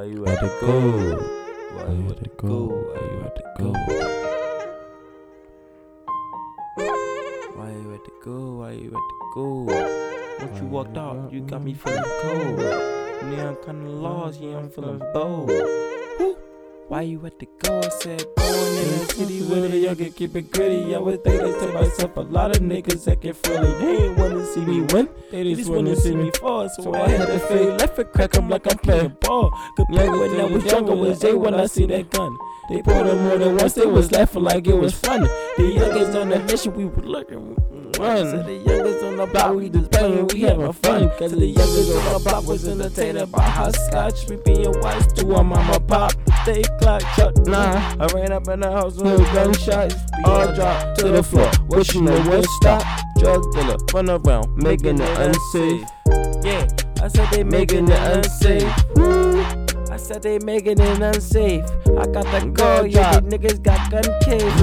Why you had to go? Why you had to go? Why you had to go? Why you had to go? Why you had to go? Once you walked out, you got me feeling cold. Now I'm kinda lost, yeah, I'm feeling bold. Why you had to go? I said, born in the city with the young can keep it gritty. I would think I to myself, a lot of niggas that get frilly. They ain't wanna see me win, they just wanna see me fall. So I had to fade left and crack 'em like I'm playing ball. Good play when I was younger was Jay when I see that gun. They pulled him more than once, they was laughing like it was fun. The youngest on the mission, we were looking. Mm, Run. So the youngest on the block, we just playing, we having fun. Cause the youngest on the block was entertained by hopscotch. We being wise to our mama pop. They clock shut, nah. I ran up in the house with gunshots. All dropped to the floor, wishing it would stop. Drug dealer, run around, making it unsafe. Yeah, I said they making it unsafe. I said they making it unsafe. I got the go, yeah, these niggas got gun cases.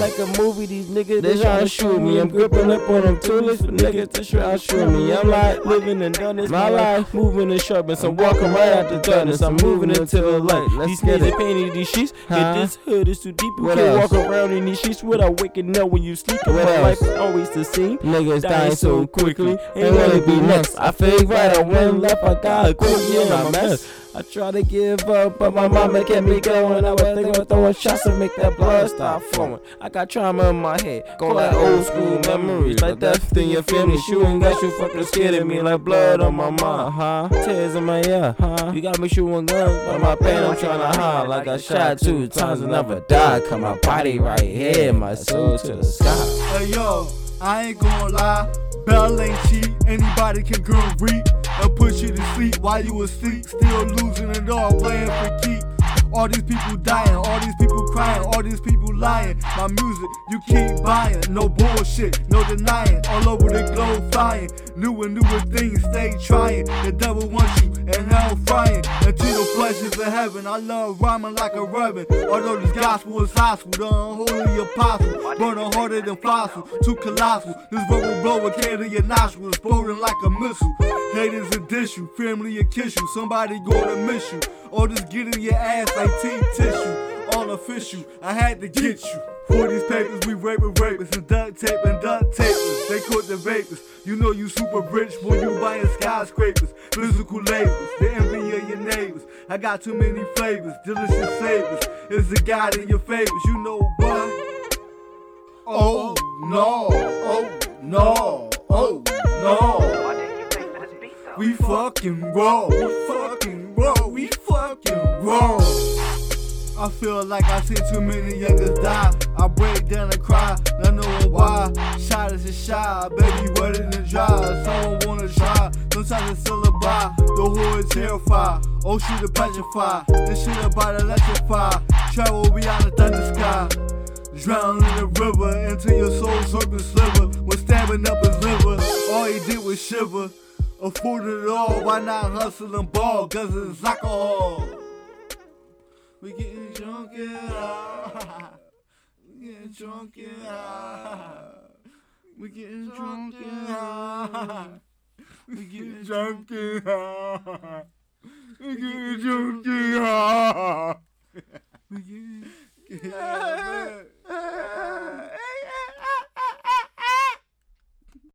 Like a movie, these niggas they trying to shoot me. I'm gripping up on them toolers for niggas to try to shoot me. I'm like living and done this my life, moving in sharpness. I'm walking right out the darkness. I'm moving into the light. These niggas painted these sheets. Get this hood is too deep. You can't walk around in these sheets without waking up when you sleep. And my life is always the same. Niggas Dying so quickly, Ain't wanna be next. I fake right, I went left, I got a quick in my mess. I try to give up, but my mama kept me going. I was thinking of throwing shots to make that blood stop flowing. I got trauma in my head, call that old school memories. Like death in your family, shooting got you fucking scared of me, like blood on my mind, huh? Tears in my ear, huh? You got me shooting guns, but my pain I'm trying to hide. Like I shot two times and never died. Cut my body right here, my soul to the sky. Hey yo, I ain't gonna lie, Bell ain't cheap. Anybody can come reap and put you to sleep while you asleep. Still losing it all, playing for keep. All these people dying, all these people crying, all these people lying. My music, you keep buying. No bullshit, no denying. All over the globe flying. New and newer things, stay trying. The devil wants you and hell frying. Until the pleasures of heaven. I love rhyming like a reverend. Although this gospel is hostile, the unholy apostle. Burning harder than fossil, too colossal. This verbal blower came to your nostrils, exploding like a missile. Haters a dish you, family a kiss you. Somebody gonna miss you. Or just get in your ass like tea tissue. All official, I had to get you. For these papers, we raping rapists and duct tape and duct tapers. They caught the vapors. You know you super rich, boy, you buying skyscrapers. Physical labors, the envy of your neighbors. I got too many flavors, delicious savors. It's the God in your favors, you know what? Oh no, oh no, oh no. We fucking roll, we fucking roll, we roll. I feel like I seen too many youngers die. I break down and cry, not knowing why. Shot is a shot, baby, wet in the dry. Someone wanna try, sometimes it's still a. The hood terrified, oh shoot to petrify. This shit about electrify. Travel beyond the thunder sky. Drown in the river until your soul serpent sliver. When stabbing up his liver, all he did was shiver. Afforded it all, why not hustle and ball? Cause it's alcohol. We getting drunk and high. We getting drunk and high. We getting drunk and high. We getting drunk and high. We getting drunk and high. We getting.